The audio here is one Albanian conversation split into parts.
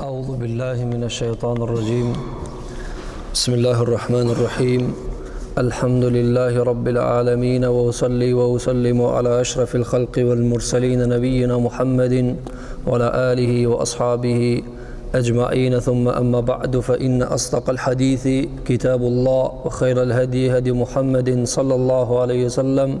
أعوذ بالله من الشيطان الرجيم بسم الله الرحمن الرحيم الحمد لله رب العالمين وأصلي وأسلم على أشرف الخلق والمرسلين نبينا محمد وعلى آله وأصحابه أجمعين ثم أما بعد فإن أصدق الحديث كتاب الله وخير الهدي هدي محمد صلى الله عليه وسلم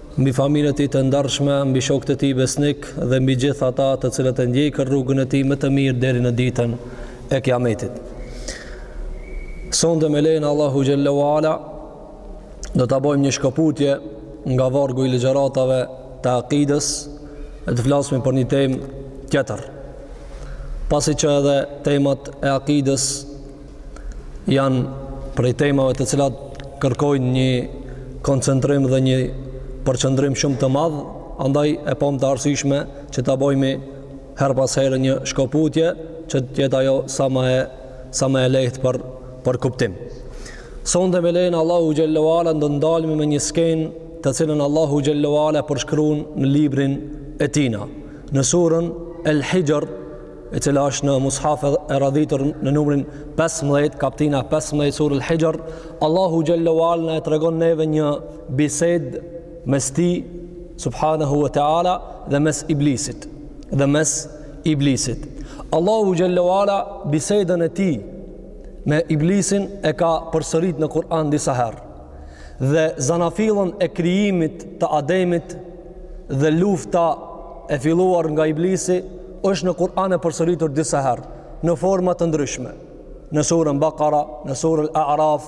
mbi familjen e tij të ndershme, mbi shokët e tij besnikë dhe mbi gjithë ata të cilët e ndjekin rrugën e tij më të mirë deri në Ditën e Kiametit. Sonte me lejen e Allahu xhel-le ue ala do ta bëjmë një shkoputje nga vargu i ligjëratave të akidës e të flasim për një temë tjetër. Pasi që edhe temat e akidës janë prej temave të cilat kërkojnë një koncentrim dhe një përqëndrim shumë të madh, andaj e pom të arsyshme që të bojmi herë pas herë një shkoputje që të jetë ajo sa më e, sa më e lehtë për, për kuptim. Sonte me lejen e Allahu xhel-le ue ala do të ndalmi me një skenë të cilën Allahu xhel-le ue ala e përshkrun në librin e tina. Në surën El Hijr, e cila është në mushaf e radhitur në numrin 15, kaptina 15, surë El Hijr, Allahu xhel-le ue ala na e tregon neve një bisedë mes tij, subhanahu wa ta'ala, dhe mes iblisit. Dhe mes iblisit. Allahu xhel-le ue ala bisedën e tij me iblisin e ka përsërit në Kur'an disa herë. Dhe zanafillën e krijimit të ademit, dhe lufta e filluar nga iblisi është në Kur'an e përsëritur disa herë në forma të ndryshme. Në surën Bakara, në surën A'raf,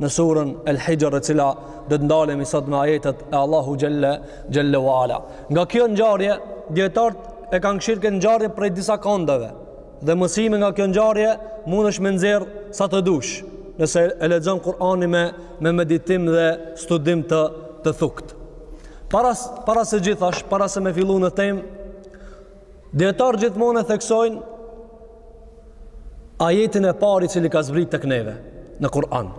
në surën El Hijr e cila do të ndalemi sot me ajetet e Allahu xhel-le xhel-le ue ala. Nga kjo ngjarje dijetarët e kanë këqyrë këtë ngjarje prej disa kandeve dhe mësime nga kjo ngjarje mundesh me nxjerr sa të dush nëse e lexon Kur'anin me me meditim dhe studim të të thuktë. Para, para se gjithash, para se me fillu në tem, dijetarët gjithmonë e theksojnë ajetin e parë i cili ka zbrit tek neve në Kur'an.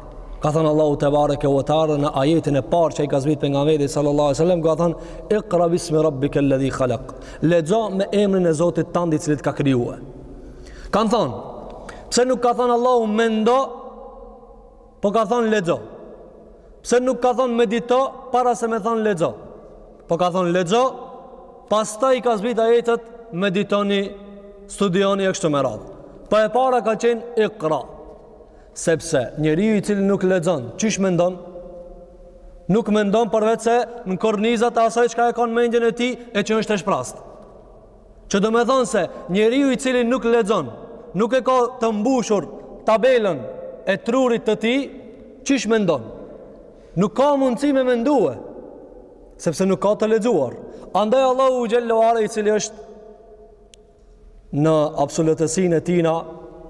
Ka thënë Allahu tebareke ue teala në ajetin e parë që i ka zbrit pejgamberit sallallahu alejhi ue selam, ka thënë, ikra bismi rabbikel-ledhi khalak, lexo me emrin e Zotit tand i cili t'ka krijue. Kanë thënë, pse nuk ka thënë Allahu mendo, Po ka thonë lexo. Pse nuk ka thonë medito para se me thonë lexo? Po ka thonë lexo, pastaj ka zbrit ajetet meditoni, studioni e kështu me radhë. Po e para ka qenë ikra. Sepse njeriu i cili nuk lexon, qysh mendon? Nuk mendon përveç se në korniza të asaj çka e ka n'mendjen e tij e që është e shprazt. Që domethonë se njeriu i cili nuk lexon, nuk e ka të mbushur tabelën e trurit të tij, qysh mendon? Nuk ka mundësi me mendue, sepse nuk ka të lexuar. Andaj Allahu xhallahu ala i cili është në absolutësinë e tina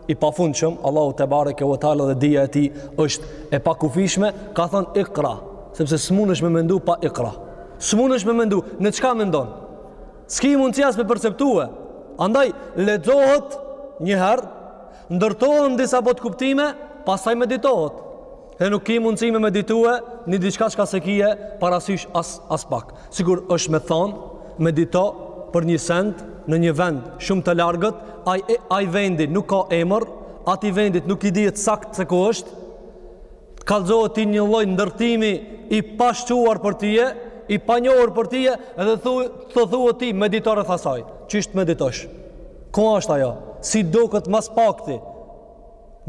i pafundshëm, Allahu tebareke ve teala dhe dija e tij është e pakufishme, ka thënë ikra, sepse s'munesh me mendu pa ikra. S'munesh me mendu, në çka mendon? S'ki mundësi as me perceptue. Andaj, lexohet njëherë, ndërtohen disa botë kuptime, pastaj meditohet. Dhe nuk ki mundësi me meditue një diçka çka s'e kije parasysh as, as pak. Sikur është me thonë, medito për një send në një vend shumë të largët, ai, ai vendi nuk ka emër, atij vendit nuk i dihet saktë se ku është, Të kallzohet ty një lloj ndërtimi i pashquar për tije, i panjohur për tije, edhe thu, të thuhet ty medito rreth asaj. Qysh të meditosh? Ku është ajo? Si duket ma s'pakti?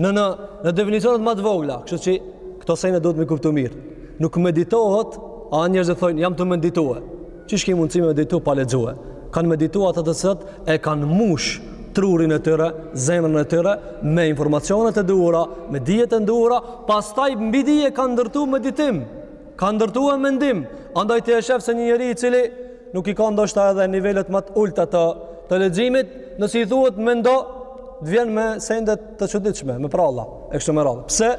Në, në, në definicionet ma të vogla, kështu që këto sene duhet me kuptu mirë. Nuk meditohet, a njerëzit thonë, jam tu meditue. Qysh ke mundësi me meditu pa lexue? Kanë meditu ata të cilët e kanë mush trurin e tyre, zemrën e tyre me informacione të duhura, me dije të duhura, pastaj mbi dije kanë ndërtu meditim, kanë ndërtue mendim. Andaj ti e shef se një njeri i cili nuk i ka ndoshta edhe nivelet më të ulta të të leximit, nëse i thuhet mendo, të vjen me sende të çuditshme, me prralla, e kështu me radhë. Pse?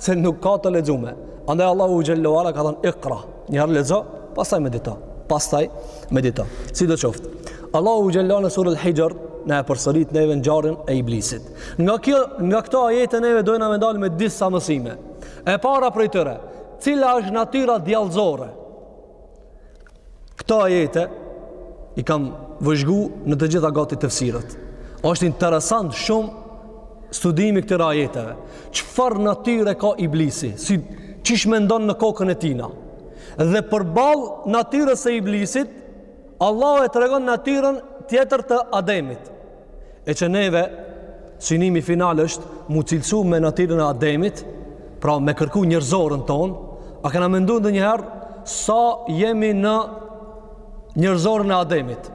Se nuk ka të lexuar. Andaj Allahu xhallahu ala ka thënë ikra. Një herë lexo, pastaj medito. Pastaj medito. Sidoqoftë. Allahu xhallahu në surën Hixhr na e përsërit neve ngjarjen e iblisit. Nga kjo, nga këto ajete neve dojna me dalë me disa mësime. E para prej tyre, cila është natyra djallëzore? Këto ajete i kam vëzhgu në të gjitha gati tefsiret. është interesant shumë studimi i këtyre ajeteve, çfarë natyre ka iblisi, si qysh mendon në kokën e tina. Dhe përballë natyrës së iblisit, Allahu e tregon natyrën tjetër të ademit. E që neve, synimi final është, m'u cilësu me natyrën e ademit, pra me kërku njerëzoren tonë, a kena mendu ndonjëherë, sa jemi në njerëzoren e ademit.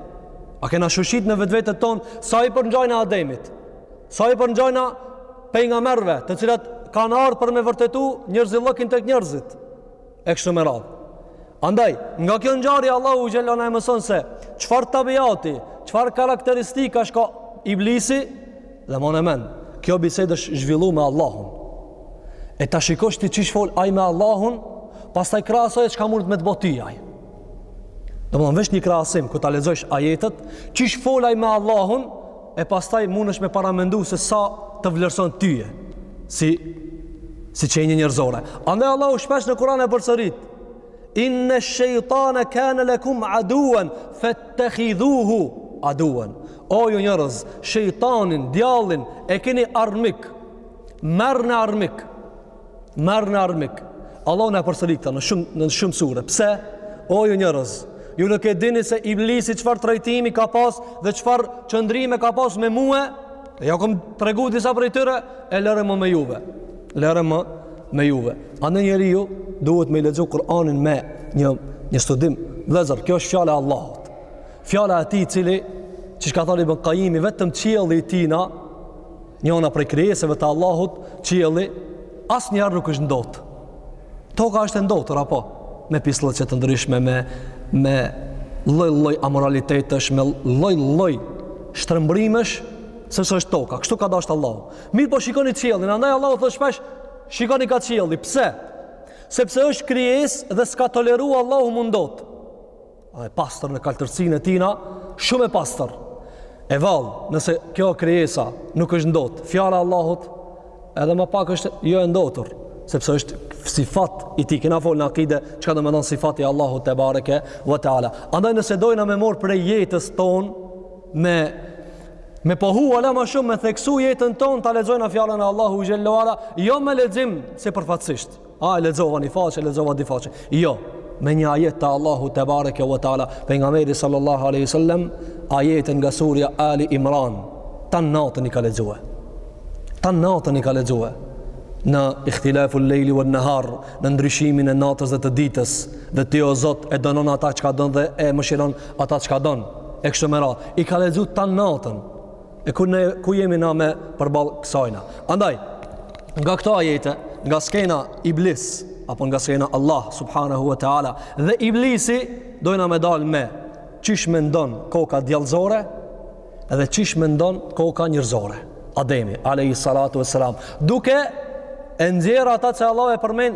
A kena shushit në vetveten tonë, sa i përngjajmë ademit. Sa i përngjajna pejgamerëve, të cilat kanë ardhur për me vërtetu njerëzillëkin tek njerëzit. E kështu me radhë. Andaj, nga kjo ngjarje Allahu xhel-le shanuhu na mëson se çfarë tabiati, çfarë karakteristika ka iblisi dhe mone men. Kjo bisedë është zhvillu me Allahun. E ta shikosh ti çish fol ai me Allahun, pastaj krahasoj çka mundet me të bo ty ai. Do të vesh një krahasim ku ta lexosh ajetet, çish fol ai me Allahun, e pastaj mundesh me paramendu se sa të vlerëson tyje, si, si qenie njërzore. Andaj Allahu shpesh në Kur'an e përsërit, inë shëjtane kene lekum aduen, fettekhidhuhu aduen. O ju njërëz, shëjtanin, djallin, e keni armik, merrne armik, Merrne armik. Allahu na e përsërit këta në shumë, në shumë sure. Pse? O ju njërëz, ju nuk e dini se iblisi çfarë trajtimi ka pas dhe çfarë qëndrime ka pas me mue, e ja kom tregu disa prej tyre, e lëre mo me juve. Lëre mo me juve. Andaj njeriu duhet me i lexu Kur'anin me një, një studim. Vllezër, kjo është fjala e Allahut. Fjala e Atij i cili, çka ka thanë Ibn Kajimi, vetëm qielli i tina, Njëra prej krijesave të Allahut, qielli, asnjëherë nuk është ndot. Toka është e ndotur, a po, me pisllëqe të ndryshme me me lloj-lloj amoralitetesh, me lloj-lloj shtrembërimesh, sepse është toka. Kështu ka dasht Allahu. Mirëpo shikoni qiellin, andaj Allahu thotë shpesh, shikoni ka qielli. Pse? Sepse është krijesë dhe s'ka toleru Allahu m'u ndot. A e pastër në kaltërsinë e tina, shumë e pastër. E vallë, nëse kjo krijesë nuk është ndotë, fjala e Allahut, edhe ma pak është jo e ndotur, sepse është sifat i tij, kena folë në akide, çka domethonë sifat i Allahut tebareke ve teala. Andaj nëse dojna me marrë prej jetës tonë, me, me pohu ala ma shumë, me theksu jetën tonë, ta lexojna fjalën e Allahu xhel-le ve ala, jo me lezim sipërfaqësisht. A e lexova një faqe, e lexova dy faqe. Jo, me një ajet të Allahu tebareke ve teala, pejgameri sallallahu alaihi wasallam, ajetin nga surja Ali Imran, tan natën i ka lexue. Tan natën i ka lexue në ihtilafu lejli ven nehar, në ndryshimin e natës dhe të ditës, dhe ti o Zot e dënon ata çka don dhe e mëshiron ata çka don, e kështu me ra, i ka lexu tan natën, E ku ne ku jemi na me përball kësajna. Andaj nga këto ajete, nga skena Iblis apo nga skena Allah subhanahu wa taala dhe Iblisi dojna me dal me çish mendon koka djallëzore dhe çish mendon koka njerëzore. Ademi alayhi salatu wassalam duke e nxjerr ata që Allahu e përmend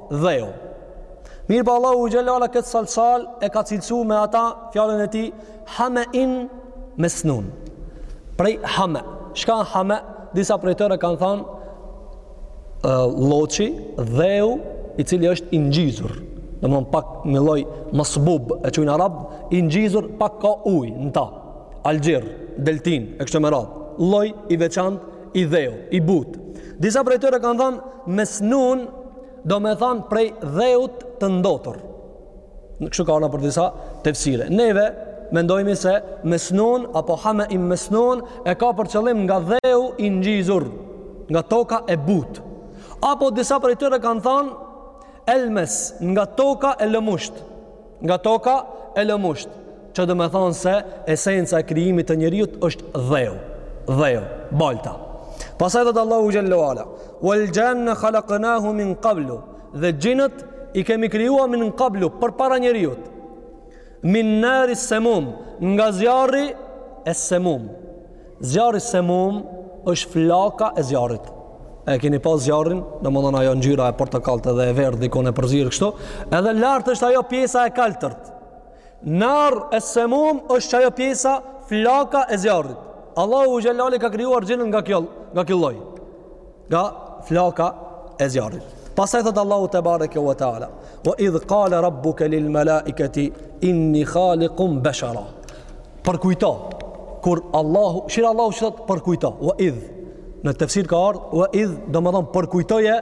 dheu. Mirpo Allahu xhele ala kët salsal e ka cilësuar me ata fjalën e tij hamein mesnun. Prej hame. Çka është hame? Disa prej tyre kanë thënë lloçi dheu i cili është i ngjizur. Domthon pak me lloj masbub e qujn arab i ngjizur pak ka ujë në ta. Algjir, deltin e kështu me radhë. Lloj i veçantë I dheu, i butë. Disa prej tyre kanë thanë, mesnun, domethanë prej dheut të ndotur. Kështu ka ardh nëpër disa tefsire. Neve, mendojmi se mesnun, apo hamein mesnun, e ka për qëllim nga dheu i ngjizur, nga toka e butë. Apo disa prej tyre kanë thanë, elmes, nga toka e lëmushtë. nga toka e lëmusht, që domethonë se esenca e krijimit të njeriut është dheu, dheu, balta. Pastaj thot Allahu xhele ala, uel xhanne khalaknahu min kablu, dhe xhinët i kemi krijua min kablu, përpara njeriut, min nari semum, nga zjarri es-semum, Zjarri semum është flaka e zjarrit. E keni pa zjarrin, domethonë ajo ngjyra e portokalt edhe e verdhë, dikon e përzirë kështu, edhe lartë është ajo pjesa e kaltërt. Nar es-semum është ajo pjesa flaka e zjarrit. Allahu xhele ala i ka krijuar xhinët nga kjo, nga kjo lloj. Nga flaka e zjarrit. Pastaj thot Allahu tebareke ve teala, "Wa idh qala rabbuka lil malaikati inni khaliqun bashara." Përkujto, kur Allahu, kshir Allahu thot përkujto, "Wa idh." Në tefsir ka ardh "Wa idh", domethën përkujtoje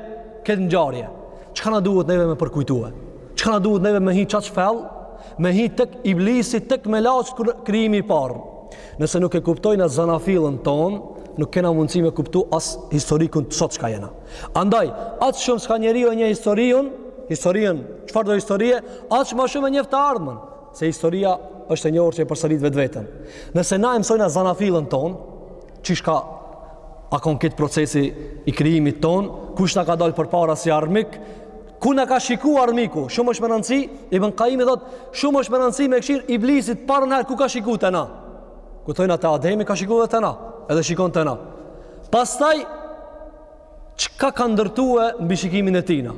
këtë ngjarje. Çka na duhet neve me përkujtue? Çka na duhet neve me hi çaq fell? Me hi tek iblisi, tek melaqet, krijimi i parë. Nëse nuk e kuptojm na zanafillën tonë, nuk kena mundësi me kuptu as historikun sot çka jena. Andaj, aq shumë sa njeriu e njeh historiun, historinë, çfarëdo historie, aq ma shumë e njeft të ardhmen, se historia është e njohur që e përsërit vetveten. Nëse na e mësojm zanafillën tonë, Qysh ka kon këtë procesi i krijimit tonë, kush na ka dalë përpara si armik, ku na ka shiku armiku, shumë është me rëndësi, Ibn Kajimi thotë, shumë është me rëndësi me kshir Iblisi t'parën herë ku ka shiku te na. Kur thojna te Ademi ka shiku dhe te na, edhe shikon te na. Pastaj, Çka ka ndërtue mbi shikimin e tina?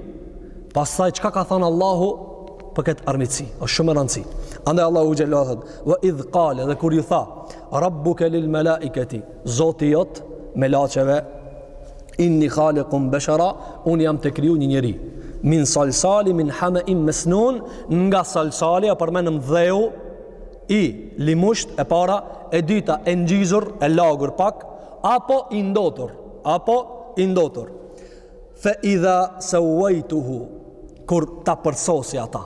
Pastaj, çka ka thonë Allahu për këtë armiqësi? O shumë me rëndësi. Andaj Allahu xhele ala thot, ve idh kale dhe kur ju tha, rabbuke lil melaiketi, zoti jot melaqeve, inni khalikun beshara, unë jam tu kriju një njeri. Min salsali, min hamein mesnun, nga salsali, e përmendëm dheu, i lëmusht e para, e dyta e ngjizur, e lagur pak, apo i ndotur, apo i ndotur fe idha se uajtuhu kur ta përsosi ata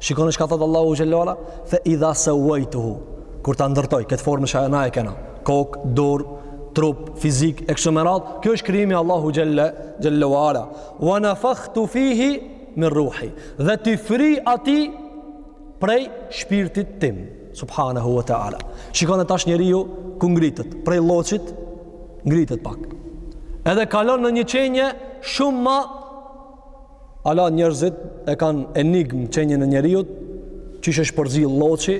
shikoni çka thot Allahu xhel-le ue ala fe idha se uajtuhu kur ta ndërtoj këtë formë çka na e kena kokë, durë, trup, fizik e kështu me radhë kjo është krijimi Allahu xhel-le ue ala wa nefakhtu fihi min ruhi dhe t'i fryj atij prej shpirtit tim subhanahu wa taala shikone tash njeriu ku ngritet prej lloçit ngritet pak edhe kalon në një qenje shumë ma ala njerëzit e kanë enigmë qenjen e njeriut qysh është përzi lloçi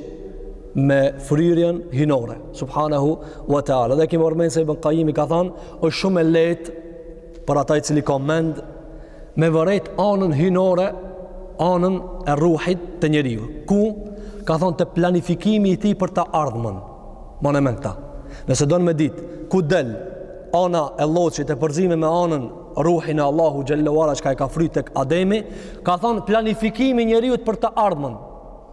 me fryrjen hyjnore subhanahu wa taala dhe e kemi përmend se ibn Qayimi ka thanë është shumë e lehtë për atë i cili ka mend me vërejt anën hyjnore, anën e ruhit të njeriut. Ku? Ka thonë te planifikimi i tij për të ardhmen. Mane mend këta. Nëse don me ditë, ku del ana e lloçit e përzime me anën ruhin e Allahut xhel-le ue ala çka e ka fry te Ademi, ka thonë planifikimi i njeriut për të ardhmen.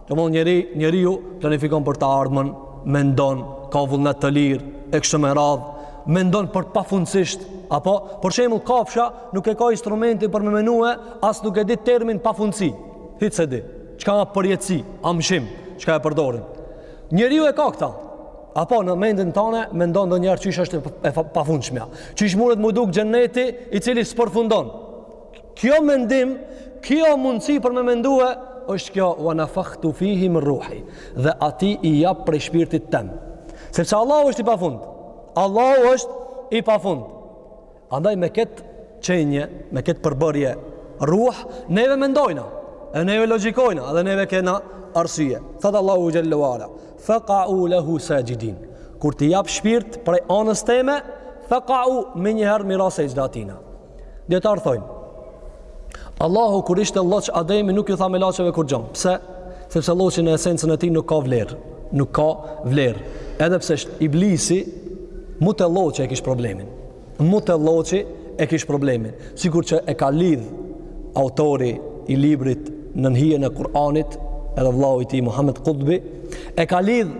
Do mund njeri, njeriu planifikon për të ardhmen, mendon, ka vullnet të lirë, e kështu me radhë, mendon për pafundësi, apo, për shembull kafsha nuk e ka instrumentin për me mendue, as nuk e di termin pafundësi, hiç s'e di, çka ka përjetësi, amshim, çka e përdorin. Njeriu e ka këta, apo në mendjen tonë, mendon ndonjëherë qysh është e pafundshmja, qysh mundet m'u dukë xhenneti i cili s'përfundon, Kjo mendim, kjo mundësi për me mendue, është kjo, wa nefakhtu fihi min ruhi, dhe atij i jap prej shpirtit tem. Sepse Allahu është i pafund. Allahu është i pafund. Andaj me këtë qenje, me këtë përbërje ruh, neve mendojna, e neve logjikojna, dhe neve kena arsye. Thotë Allahu xhel-le ue ala, fekau lehu saxhidin, kur t'i jap shpirt prej anës teme, fekau menjëherë bini në sexhde atina. Dijetarët thojnë, Allahu kur ishte lloç Ademi nuk ju tha melaqeve kurgjo. Pse? Sepse lloçi në esencën e tij nuk ka vlerë. Nuk ka vlerë. Edhe pse është Iblisi, mu te lloçi e kish problemin. Mu te lloçi e kish problemin. Sikur që e ka lidh autori i librit Nën hijen e Kur'anit, edhe vllau i tij Muhammed Kutbi, e ka lidh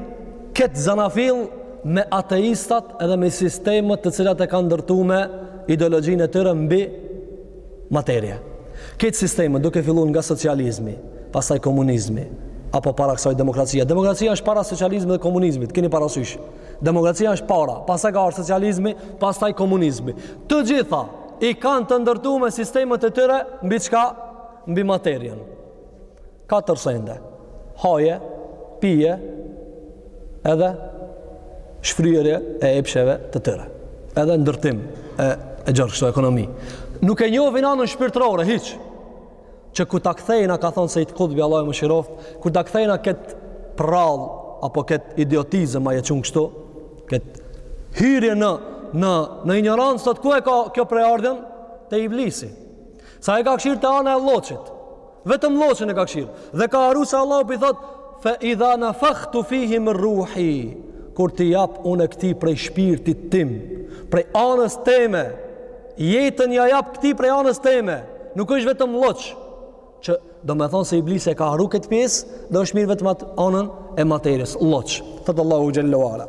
këtë zanafillë me ateistat edhe me sistemet të cilat e kanë ndërtume ideologjinë e tyre mbi materie. Krejt sistemet duke fillu nga socializmi, pastaj komunizmi, apo para kësaj demokracia. Demokracia është para socializmit dhe komunizmit, keni parasysh. Demokracia është para, pastaj ka ardhë socializmi, pastaj komunizmi. Të gjitha i kanë të ndërtume sistemet e tyre mbi çka? Mbi materien. Katër sende. Haje, pije, edhe shfryerje e epsheve të tyre. Edhe ndërtim e, e gjëra kështu ekonomi. Nuk e njofin anën shpirtërore, hiç. Që kur ta kthejna, ka thonë Sejid Kutubi, Allahu e mëshiroftë, kur ta kthejna këtë prallë, apo këtë idiotizëm a e qujmë kështu, këtë hyrje në, në, në ignorancë, sot ku e ka kjo prejardhjen? Te Iblisi. Se e ka kshyr te ana e lloçit. Vetëm lloçën e ka kshyr. Dhe ka harru se Allahu po i thotë fa idha nafakhtu fihi min ruhi kur t'i jap unë këtij prej shpirtit tim, prej anës teme. Jetën ja jap këtij prej anës teme. Nuk është vetëm lloç që domethonë se Iblisi e ka harru këtë pjesë dhe është marrë vetëm atë anën e materies, lloç, thotë Allahu xhelle ue ala.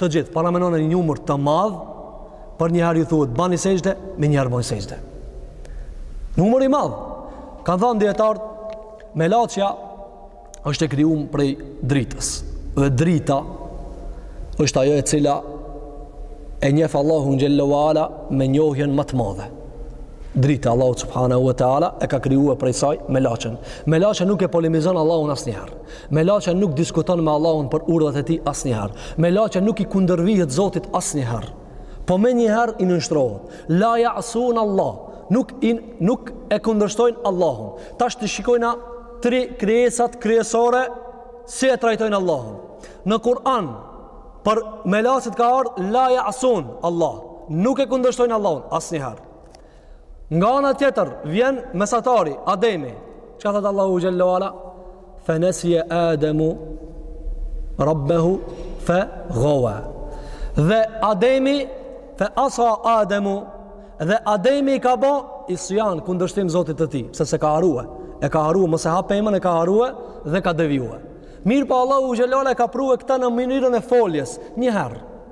Të gjithë, paramenone një numër të madh, përnjëherë ju thuhet, bani sexhde, menjëherë bojnë sexhde. Numër i madh. Kanë thënë dijetarët, melaçja është e krijume prej dritës. Dhe drita është ajo e cila e njef Allahun xhelle ue ala me njohjen më të madhe. Drita Allahu subhanahu wa ta'ala e ka krijue prej saj melaçen. Melaçja nuk e polimizon Allahun asnjëherë. Melaçja nuk diskuton me Allahun për urdhrat e tij asnjëherë. Melaçja nuk i kundërvihet Zotit asnjëherë. Po menjëherë i nënshtrohet. La ja asun Allah. Nuk, in, nuk e kundërshtojnë Allahun. Tash të shikojna tri krijesat kryesore si e trajtojnë Allahun. Në Kur'an, për melaçet ka ardhë la ja asun Allah. Nuk e kundërshtojnë Allahun asnjëherë. Nga ana tjetër vjen mesatari Ademi. Çka thotë Allahu xhelle ue ala? Fa nasiya Adamu Rabbahu fa ghawa. Dhe Ademi fa asa Adamu dhe Ademi i ka bo isyan kundërshtim Zotit të tij, sepse ka harrue. E ka harrue mos e ha pemën, e ka harrue dhe ka devijue. Mirëpo Allahu xhelle ue ala e ka prue këta në mënyrën e foljes një herë.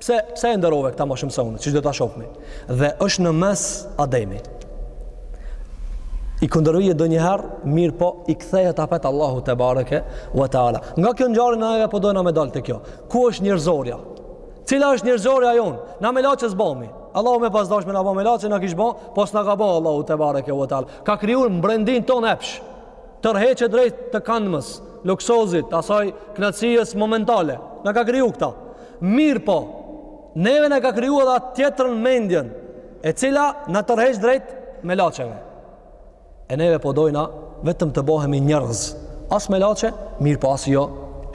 Pse pse e nderove këta më shumë se unë, siç do ta shohmi. Dhe është në mes Ademi. I kundërvihet ndonjëherë, mirëpo i kthehet apet Allahu tebareke ue teala. Nga kjo ngjarje neve po dojna me dalë te kjo. Ku është njerëzorja? Cila është njerëzorja jonë? Na melaçe s'bomi. Allahu me pas dash me na bo melaçe, na kish bo, po s'na ka bo Allahu tebareke ue teala. Ka kriju mbrendinë tonë epsh. Tërheqje drejt të kanmës, luksozit, asaj knaqësies momentale. Na ka kriju këta. Mirëpo, neve na ka kriju edhe atë tjetrën mendjen, e cila na tërheq drejt melaçeve. E neve po dojna vetëm të bëhemi njerëz. As melaçe, mirëpo as jo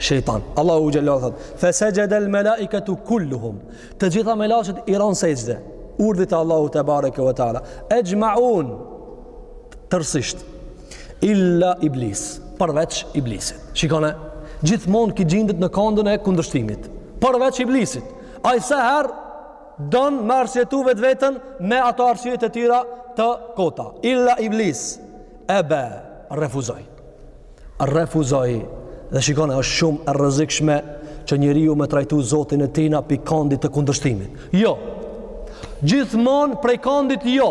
shejtan. Allahu xhelle ue ala thotë: "Fasajada al-malaikatu kulluhum." Të gjitha melaçet i ranë sexhde urdhrit të Allahut tebareke ve teala. Ejma'un. tërësisht illa iblis përveç iblisit shikone gjithmonë ky gjindet në kondën e kundërshtimit përveç iblisit ai saherë don me arsyetu vetveten me ato arsyet e tija të kota illa iblis ebe refuzoi refuzoi dhe shikone është shumë e rrezikshme që njeriu me trajtu zotin e tina pi kondit të kundërshtimit jo gjithmonë prej kondit jo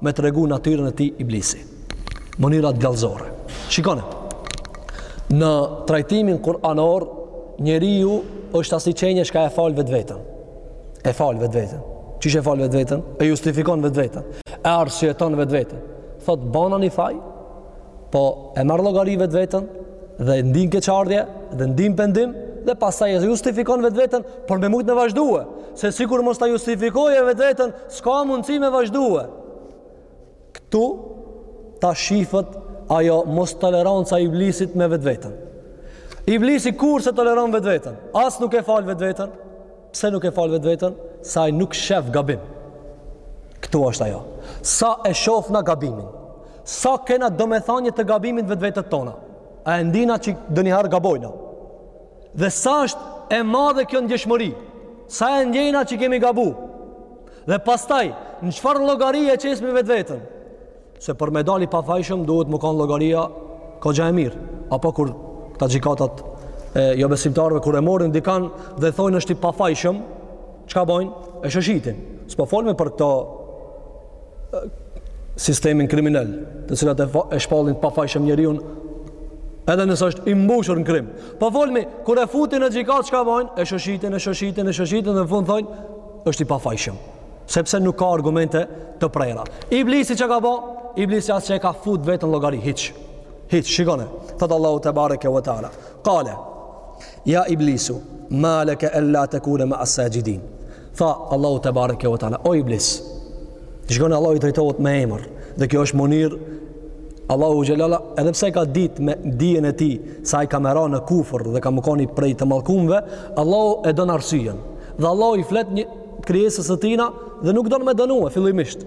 me tregu natyrën e tij iblisi. Mënyrat djallëzore. Shikone. Në trajtimin kuranor, njeriu është asi qenie çka e fal vetveten. E fal vetveten. Qysh e fal vetveten? E justifikon vetveten. E arsyeton vetveten. Thot bana ni faj, po e marr llogari vetveten, dhe ndin keqardhje dhe ndin pendim dhe pastaj e justifikon vetveten për me mujtë me vazhdue se sikur mos ta justifikoje vetveten s'ka mundësi me vazhdue këtu tash shifet ajo mostoleranca e iblisit me vetveten iblisi kurr s'e toleron vetveten as nuk e fal vetveten pse nuk e fal vetveten se ai nuk shef gabim këtu është ajo sa e shofna gabimin Sa kena domethënie të gabimit vetvetet tona. A e ndina që doniherë gabojna. Dhe sa është e madhe kjo ndjeshmëri. Sa e ndjena që kemi gabu. Dhe pastaj, në çfarë llogari e qesmi vetveten. Se për me dal i pafajshëm duhet me kanë llogaria kogja e mirë. Apo kur këta gjykatat e jobesimtarëve, kur e morin dikan dhe thojnë është i pafajshëm, çka bojnë? E shoshitin. S'po folmi për këto sisteme kriminale, të cilat e, e shpallin të pafajshëm njeriun edhe nëse është i mbushur në krim. Po folmi, kur e futin në gjykatë, çka bojnë? E shoshitin, e shoshitin, e shoshitin, dhe në fund thojnë, është i pafajshëm. Sepse nuk ka argumente të prera. Iblisi çka ka bo? Iblisi as që e ka fut veten n'llogari, hiç. Hiç, shikone. Thotë Allahu tebareke ve teala. Kale, Ja iblisu, ma leke ella tekune mea saxhidin. Tha Allahu tebareke ve teala, o iblis, shikone Allahu i drejtohet me emër, dhe kjo është mënyrë, Allahu xhel-le ue ala, edhe pse ka dit me dijen e tij, se ai ka me ra në kufër dhe ka me kon prej të mallkumve, Allahu e don arsyen. Dhe Allahu i flet një krijesës së tina dhe nuk don me dënue, fillimisht.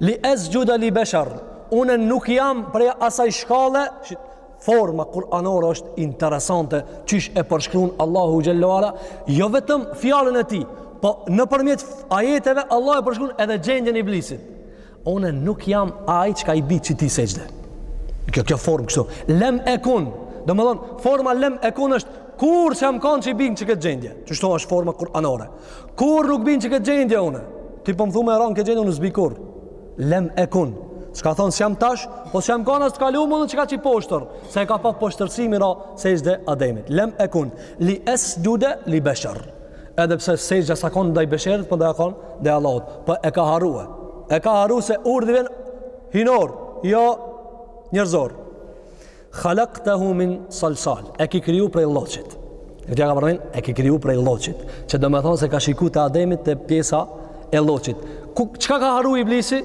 Li esxhude li beshar, unë nuk jam prej asaj shkalle, forma kuranore është interesante, qysh e përshkruan Allahu xhel-le ue ala, jo vetëm fjalën e tij, po nëpërmjet ajeteve Allahu e përshkruan edhe gjendjen e iblisit. Unë nuk jam ai çka i bi qitij sexhde. Kjo kjo formë kështu. Lem ekun. Domthon forma lem ekun është Kur s'jam kanë qi bin në këtë gjendje, kështu është forma kuranore, kur nuk bin në këtë gjendje une, ti po më thu me ra në këtë gjendje, unë s'bi kurrë, lem ekun, çka thotë s'jam tash, po s'jam kanë as t'kalumen edhe çka qi poshtër, se e ka pa poshtërsim me ra sexhde Ademit, lem ekun, li esxhude, li besher, edhe pse sexhdja s'a kanë ndaj besherit, po a kanë ndaj Allahut, po e ka harue, e ka haru se urdhën hyjnor, jo njerëzor. Khalaqtahu min salsal. E ki kriju prej lloçit. Këtë ja ka përmend, e ki kriju prej lloçit, që do të thotë se ka shikuar te Ademi te pjesa e lloçit. Ku çka ka harruar iblisi?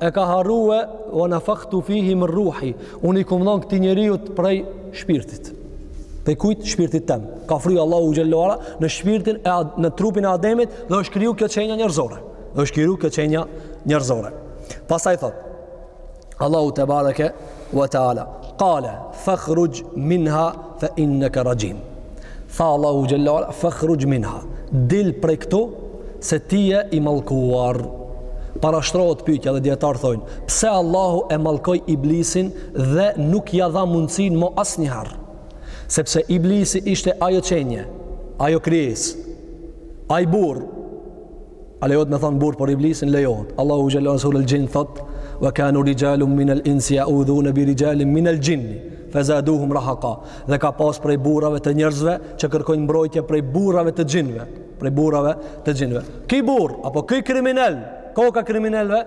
E ka harruar wa nafakhtu fihi min ruhi. Unë i kam dhënë këtij njeriu prej shpirtit. Pej kujt? Shpirtit tem. Ka fry Allahu xhallahu në shpirtin e në trupin e Ademit dhe është kriju kjo qenja njerëzore. Dhe është kriju kjo qenja njerëzore. Pastaj thotë Allahu tebareke wa taala qala fakhruj minha fa innaka rajim tha Allahu jalla wala fakhruj minha dil prej këtu se ti je i mallkuar parashtrohet pyetja dhe dijetarët thonë pse Allahu e mallkoi iblisin dhe nuk ia dha mundësinë më asnjëherë sepse iblisi ishte ajo qenie ajo krijesë ai burrë A lejohet me thonë burrë për iblisin? Lejohet. Allahu xhelle ala në suren El Xhin thot, wa kanu rijalun minel insi ja'udhune bi rijalin minel xhinni, fe zaduhum rahaka. Dhe ka pas prej burrave të njerëzve që kërkojnë mbrojtje prej burrave të xhinve. Prej burrave të xhinve. Ky burrë, apo ky kriminel, koka e kriminelve,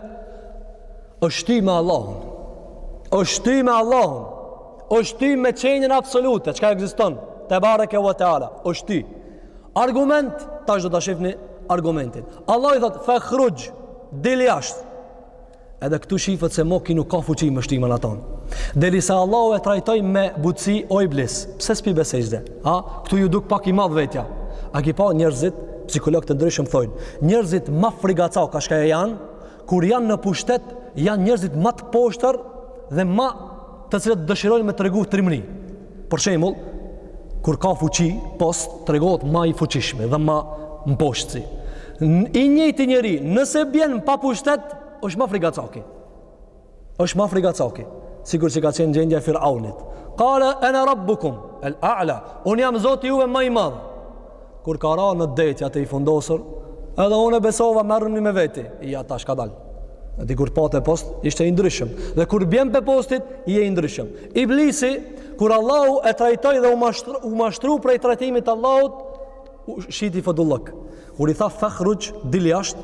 u shty me Allahun. U shty me Allahun. U shty me qenjën absolute, çka ekziston, tebareke ve teala, u shty. Argument, tash do ta shifni argumentin. Allahu i thot, fakhruj, dil jashtë. Edhe këtu shifët se mo ky nuk ka fuqi me u shty me Allahun. Derisa Allahu e trajtoi me butësi, o Iblis. Pse s'po bie në sexhde? A, këtu iu duk pak i madh vetja. A ki pa njerëzit, psikologë të ndryshëm thojnë, njerëzit ma frigacak çka janë, kur janë në pushtet, janë njerëzit ma të poshtër dhe ma të cilët dëshirojnë me tregu trimni. Për shembull, kur ka fuqi, post, tregohet ma i fuqishmi dhe ma mposhtësi. I njëjti njeri, nëse bjen pa pushtet, është më frigacaki. Është më frigacaki, sikur që ka qenë gjendja e Firaunit. Qala ana rabbukum al-a'la. Unë jam Zoti juve më i madh. Kur ka ra në det ja të fundoset, edhe unë e besova merrëmni me veti. Ja tash ka dal. Edhe kur pate post ishte i ndryshëm. Dhe kur bjen pej postit je i ndryshëm. Iblisi kur Allahu e trajtoi dhe u mashtru, u mashtru prej trajtimit të Allahut, u shiti fodullëk. Kur i tha fakhruj dil jashtë,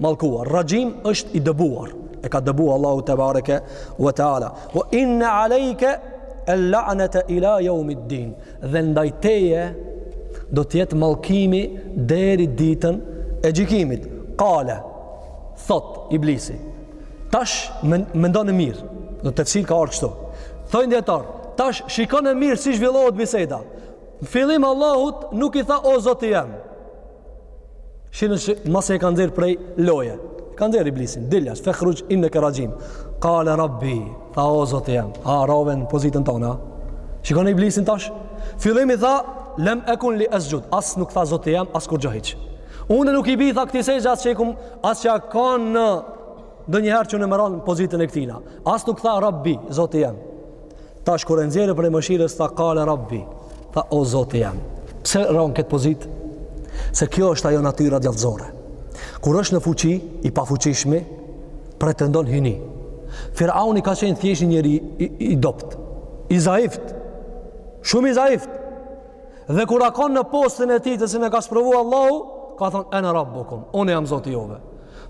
mallkuar. Raxhim është i dëbuar. E ka dëbuar Allahu tebareke ve teala. Wa inna alejke al-la'nata ila yawmiddin. Dhe ndaj teje do të jetë mallkimi deri ditën e gjykimit. Qala thot iblisi. Tash mendone mirë. Në tefsir ka ardh kështu. Thojnë dijetarë, tash shikone mirë si zhvillohet biseda. Në fillim Allahut nuk i tha o Zoti jem. Shihne masi e ka nxjerr prej loje. E ka nxjerr Iblisin, dil jashtë, fekhruxh inneke raxhim. Kale rabbi, tha o Zoti jem, a rove në pozitën tane. Shikone Iblisin tash, fillim i tha, lem ekun li esxhud, as nuk tha Zoti jem, as kurgjo hiç. Unë nuk i bi, tha këtij sexhde, as që i kam, as që a kanë ndonjëherë që unë me ranë në pozitën e këtina. As nuk tha rabbi, Zoti jem. Tash kur e nxjerr prej mëshirës tha kale Rabbi, tha o Zoti jem. Pse ra n'këtë pozitë? Se kjo është ajo natyra djallëzore. Kur është në fuqi, i pafuqishmi, pretendon hyjni. Firauni ka qenë thjesht një njeri i, i dobët, i zaift, shumë i zaift. Dhe kur a kon në postin e tij të cilin e ka sprovu Allahu, ka thonë ana rabbukum, unë jam Zoti juve.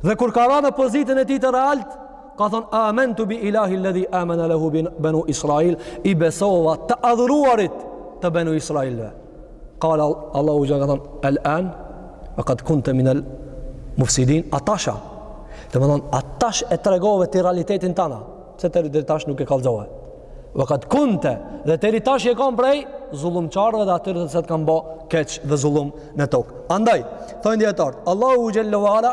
Dhe kur ka ra në pozitën e tij të realt, ka thon amentu bi ilahi alladhi amana lahu bin banu israil i besova të adhuruarit të banu israilve qala allahu jalla ka thon al an wa qad kunta min al mufsidin a tash a domethon a tash e tregove ti realitetin tan a se ti deri tash nuk e kallzove wa qad kunta dhe deri tash je kan prej zullumçarëve dhe atyre të cilët kanë ba keq dhe zullum në tokë andaj thonë dijetarët allahu jalla wa ala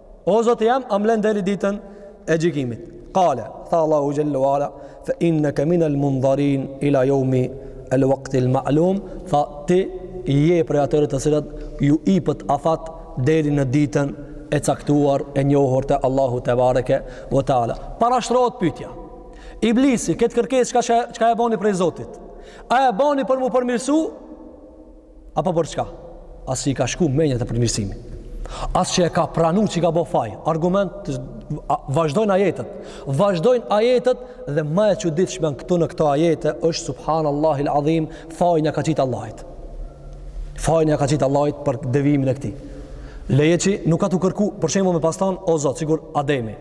O Zoti jem, a m'len deri ditën e gjykimit. Kale, tha Allahu xhelle ve ala, fe inneke minel mundharine ila jeumil vaktil ma'lum, tha ti je prej atyre të cilët ju ipet afat deri në ditën e caktuar e njohur te Allahu tebareke ve teala. Parashtrohet pytja. Iblisi, këtë kërkesë, çka, çka e boni prej Zotit? A e boni për mu përmirësu? Apo për çka? As që i ka shku menja te përmirësimi. As që e ka pranu qi ka bo faj. Argument, vazhdojnë ajetet. Vazhdojnë ajetet dhe ma e çuditshme këtu në këto ajete është subhanallahil adhim fajin ja ka qit Allahit. Fajin ja ka qit Allahit për devijimin e këtij. Leje që nuk a tu kërku, për shembull me pas thanë, o Zot, sikur Ademi.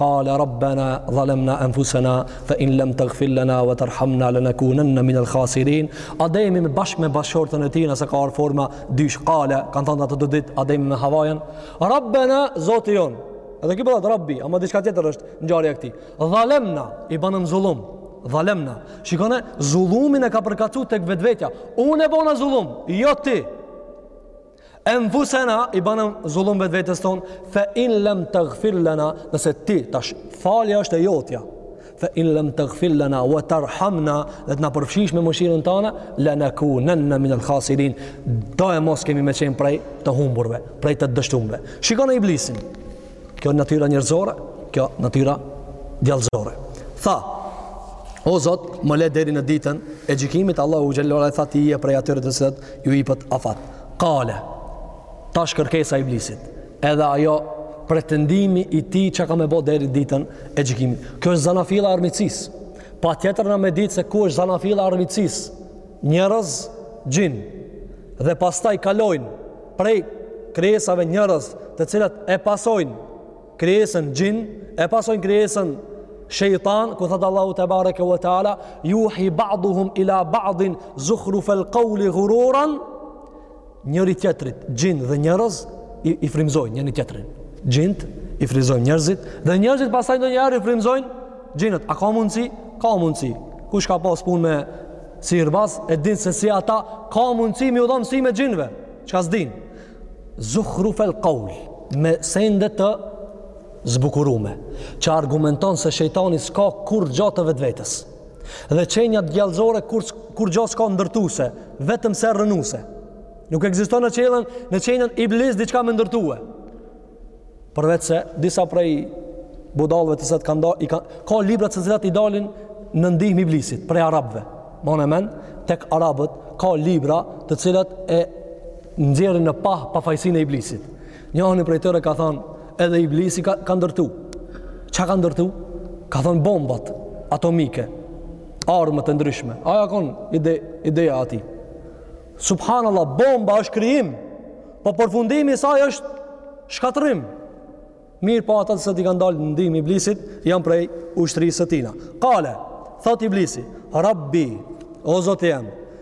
Qala rabbana zalamna anfusana fa in lam taghfir lana wa tarhamna lanakunanna min al-khasirin. Ademi me bashkë me bashkëshorten e tij, se ka ardh forma dysh qala, kanë thanë ata të dytë Ademi me Havajen, rabbana Zoti jonë. Edhe ky bëhet rabbi, ama diçka tjetër është ngjarja e këtij. Zalamna i banëm zullum. Zalamna. Shikone, zullumin e ka përkatësu tek vetvetja. Unë e bona zullum, jo ti. Enfusena, i bëmë zullum vetvetes tonë, fe in lem tegfir lena, nëse ti tash falja është e jotja, fe in lem tegfir lena, ve terhamna, dhe të na përfshish me mëshirën tana, le nekunenne minel khasirin, do e mos kemi me qenë prej të humburve, prej të dështumve. Shikone iblisin, Kjo natyra njerëzore, kjo natyra djallëzore. Tha, o Zot, më le deri në ditën e gjykimit, Allahu xhelle ve ala tha ti je prej atyre të cilët ju ipet afat. Kale, tash kërkesa e iblisit, edhe ajo pretendimi i tij që ka me bo deri ditën e gjykimit. Kjo është zanafilla e armiqësisë. Patjetër na me ditë se ku është zanafilla e armiqësisë. Njerëz, xhin, dhe pastaj kalojnë prej krijesave njerëz, të cilat e pasojnë krijesën xhin, e pasojnë krijesën shejtan, ku thot Allahu tebareke ve teala, yuhi ba'dhum ila ba'dhin zukhrufal qawli ghururan, Njëri tjetrit, xhin dhe njerëz i, i frymëzojnë njëri tjetrin. Xhint i frymëzojnë njerëzit dhe njerëzit pastaj ndonjëherë i frymëzojnë xhinët. A ka mundsi? Ka mundsi. Kush ka pas punë me sihirbaz, e din se si ata ka mundësi mi u dhonë msime xhinve, çka s'din. Zuhrufel kaul, me sende të zbukurume, që argumenton se shejtani s'ka kurrgja të vetvetes. Dhe qenja djallëzore kurr, kurrgjo s'ka ndërtuse, vetëm se rrënuse. Nuk ekziston në qenjën, në qenjën iblis diçka me ndërtue. Përveç se disa prej budallve të cilët kanë da, i ka, ka libra të cilat i dalin në ndihmë iblisit, prej arabve. Ma në men, tek arabët ka libra të cilat e nxjerrin në pah pafajsinë e iblisit. Njëri prej tyre ka thënë, edhe Iblisi ka ka ndërtu. Çka ka ndërtu? Ka thënë bombat atomike, armët e ndryshme. Aja kon ide ideja e tij. Subhanallahu, bomba është krijim, po përfundimi i saj është shkatërrim. Mirëpo ata se ç'i kanë dalë në ndihmë iblisit, janë prej ushtrisë së tina. Kale, thot iblisi, rabbi, o Zoti jem,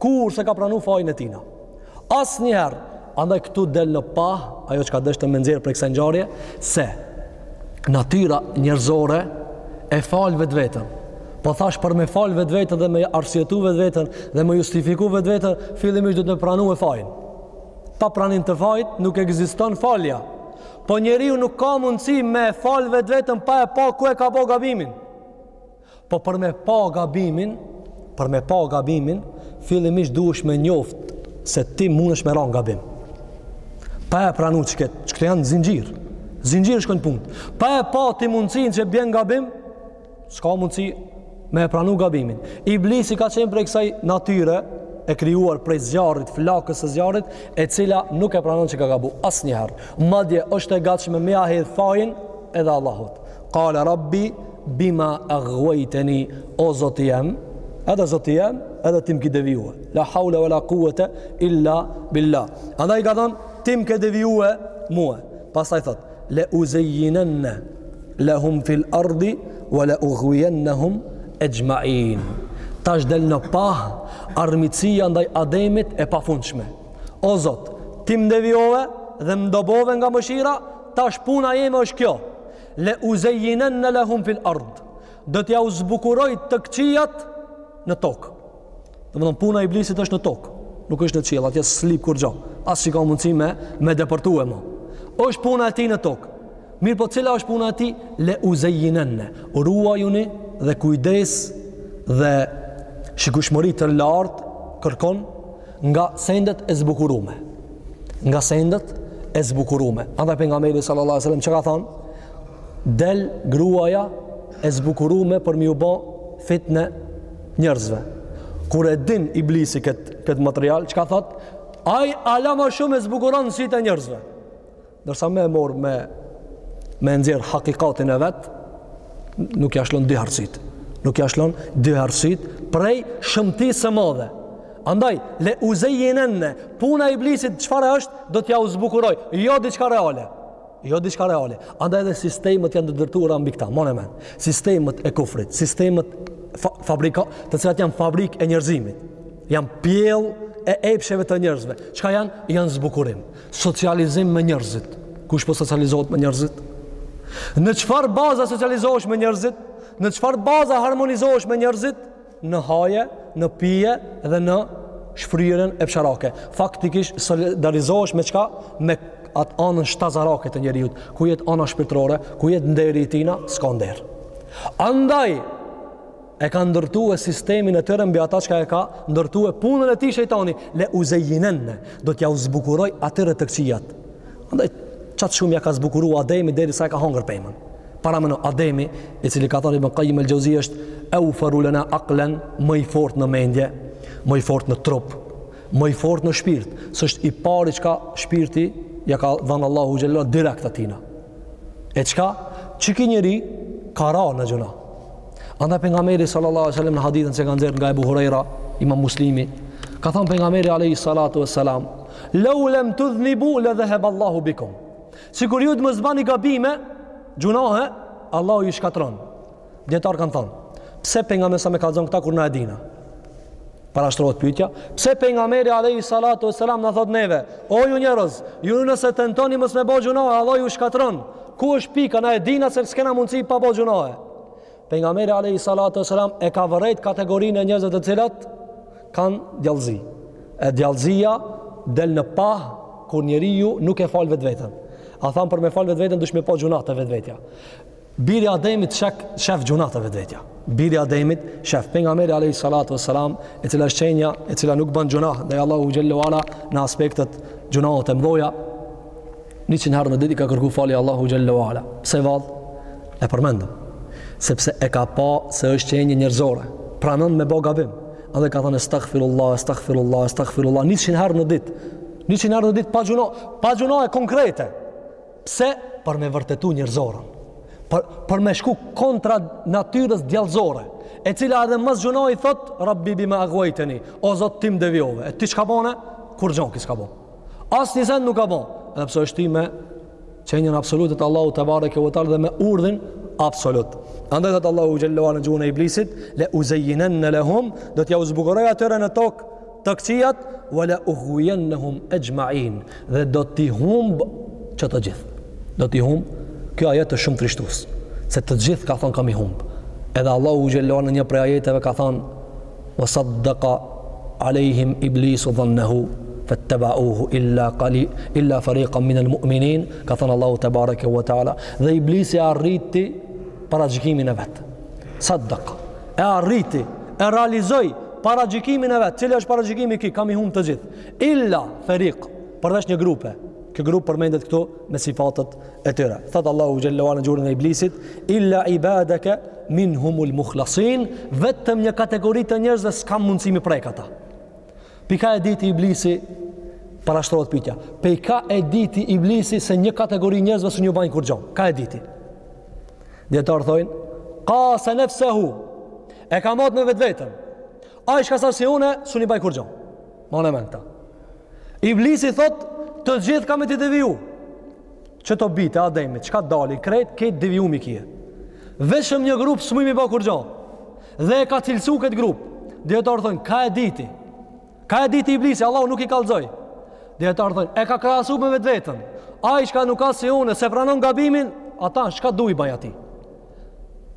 Kurrë s'e ka pranu fajin e tina. Asnjëherë, andaj këtu del në pah, ajo çka deshta me nxjerrë prej kësaj ngjarje, se natyra njerëzore e fal vetveten. Po thash për me falë vetveten dhe me arsyetu vetveten dhe me justifiku vetveten, fillimisht duhet me pranue fajin. Pa pranim të fajit, nuk ekziston falja. Po njeriu nuk ka mundësi me falë vetveten pa e pa ku e ka bo gabimin. Po për me pa gabimin, për me pa gabimin, fillimisht duhesh me njoft se ti mundesh me ra në gabim. Pa e pranu që këtë, që këto janë zinxhir. Zinxhir është kjo punë. Pa e pa ti mundësinë që bjen n'gabim, s'ka mundësi me e pranu gabimin. Iblisi ka qenë prej kësaj natyre, e krijuar prej zjarrit, flakës së zjarrit, e cila nuk e pranon që ka gabu asnjëherë. Madje është e gatshme me ia hedh fajin edhe Allahut. Qala Rabbi Bima aghwaytani o Zoti jem, edhe Zoti jem, edhe ti m'ki devijue. La hawla wala quwata illa billah. Andaj ka thon ti m'ke devijue mua. Pastaj thotë la uzayyinanna lahum fil ardi wa la ughwiyannahum ajma'in. Tash del në pah armiqësia ndaj Ademit e pafundshme. O Zot, ti m'devijove dhe më dëbove nga mëshira, tash puna jeme është kjo. Le uzejjinenne lehum fil ard, do t'ja u zbukuroj të këqijat në tokë. Domethënë puna e Iblisit është në tokë, nuk është në qiell, atje s'lyp kurgjo, as që ka mundësi me, me depërtue mo. Është puna e tij në tokë. Mirëpo cila është puna e tij? Le uzejjinenne, ruajuni dhe kujdes dhe shikushmëri të lartë kërkon Nga sendet e zbukurume. Nga sendet e zbukurume. Andaj Pejgamberi sallallahu alejhi sel-lem ça ka thonë, del gruaja e zbukurume për me iu bo fitne njerëzve. Kur e din Iblisi këtë kët material, çka thotë, ai hala ma shumë e zbukuron në sytë e njerëzve. Ndërsa me e marrë me, me e nxjerrë hakikatin e vet, nuk ia shlon dy herë sytë. Nuk ia shlon dy herë sytë prej shëmtisë së madhe. Andaj, le uzejinenne, puna e Iblisit çfarë është, do t'ja u zbukuroj. Jo diçka reale. Jo diçka reale. Andaj edhe sistemet janë të ndërtuara mbi këta, mon e men. Sistemet e kufrit, sistemet fa fabrika, të cilat janë fabrikë e njerëzimit. Janë pjellë e epsheve të njerëzve. Çka janë? Janë zbukurim. Socializim me njerëzit. Kush po socializohet me njerëzit? Në çfarë baza socializohesh me njerëzit? Në çfarë baza harmonizohesh me njerëzit? Në haje, në pije dhe në shfryrjen epsharake. Faktikisht solidarizohesh me çka? Me atë anën shtazarake të njeriut, ku jet ana shpirtërore, ku jet nderi i tina, s'ka nder. Andaj e ka ndërtue sistemin e tyre mbi ata çka e ka ndërtue punën e tij shejtani le uzejjinenne do t'ja u zbukuroj atyre të këqijat andaj qatë shumë ja ka zbukuru Ademit derisa e ka hongër pemën parameno Ademi i cili ka thonë Ibn Kajim el Xheuzi është euferu lena aklen më i fort në mendje më i fort në trup më i fort në shpirt se është i pari çka shpirtin ja ka dhanë Allahu xhelle ala direkt atina e çka qiky njeri ka ra në gjynah Andaj pejgamberi sallallahu alaihi wasallam në hadithin që ka nxjerrë nga Abu Huraira, Imam Muslimi, ka thënë pejgamberi alayhi salatu wassalam, "Law lam tudhnibu la dhahaba Allahu bikum." Sikur ju të mos bani gabime, gjunahe, Allahu ju shkatron. Dijetar kan thon, pse pejgamberi selam e kallzon këta kur na e dina? Parashtrohet pyetja, pse pejgamberi alayhi salatu wassalam na thot neve, "O ju njerëz, ju nëse tentoni mos me bo gjunahe, Allahu ju shkatron." Ku është pika na e dina se s'kena mundsi pa bo gjunahe? Pejgamberi alayhi salatu wasalam e ka vërejt kategorinë e njerëzve të cilat kanë djallëzi. E djallëzia del në pah kur njeriu nuk e fal vetveten. A thamë për me fal vetveten dush me pa gjunah te vetvetja. Biri Ademit shek, shef gjunah te vetvetja. Biri Ademit shef pejgamberi alayhi salatu wasalam, e cila është qenia, e cila nuk ban gjunah te Allahu xhelle ve ala në aspektet gjunahet e mdhaja, 100 herë në ditë i ka kërku falje Allahu xhelle ve ala. Pse vallë? E përmendëm. Sepse e ka pa se është qenje njerëzore. Pranon me bë gabim. Edhe ka thënë astaghfirullah, astaghfirullah, astaghfirullah 100 herë në ditë. 100 herë në ditë pa gjuna, pa gjunahe konkrete. Pse? Për me vërtetu njerëzorën. Për, për me shku kontra natyrës djallëzore. E cila edhe mas gjunahit thot, rabbi bima aguajteni, o zot ti m'devijove. E ti shka bone? Kurgjo, ky s'ka bo As një send nuk ka bo. Edhe pse është shty me qenjën absolute të Allahu tebareke ve teala dhe me urdhin absolut. Andaj thot Allahu xhelle ve ala në gjuhën e iblisit, le uzejjinenne lehum, do t'jau zbukuroj atyre në tokë të këqijat, wa le ugwijennehum exhmain, dhe do t'i humb që të gjithë. Do t'i humb, kjo ajet është shumë trishtus, se të gjithë ka thonë kam mi humb. Edhe Allahu xhelle ve ala në një prej ajeteve ka thonë, Wa saddaqa alejhim iblisu dhannehu fettabauhu illa qali illa fariqan min al mu'minin ka thënë Allahu tebareke ve teala dhe iblisi e arriti paragjykimin e vet saddaq e arriti e realizoi paragjykimin e vet cili është paragjykimi ky kam mi humb të gjithë illa fariq përveç një grupe ky grup përmendet këtu me sifatet e tyre. Thot Allahu xhelle ve ala në gjuhën e iblisit, illa ibadaka minhumul mukhlasin, vetëm një kategori të njerëzve s'kam mundësi mi prek ata. Pi ka e diti iblisi, parashtrohet pyetja. Pi ka e diti iblisi se një kategori njerëzve s'un i baj kurgjo. Ka e diti. Dijetar thojn, qasa nafsahu. E ka mat me vetveten. Ai shka s'asht si unë, s'un i baj kurgjo. Domethan, Iblisi thot, të gjithë kam me t'i deviju. qito bijtë e Ademit, çka dalin, krejt, krejt t'devijum i kije. Vetëm një grup s'muj mi ba kurgjo. Dhe e ka cilësu këtë grup. Dijetarë thojn, ka e diti. Ka e diti iblisi, Allah nuk i kallzoi. Dijetarë thojn, e ka krahasu me vetveten. Ai shka nuk a si une, se pranon gabimin, ata shka du i baj atij.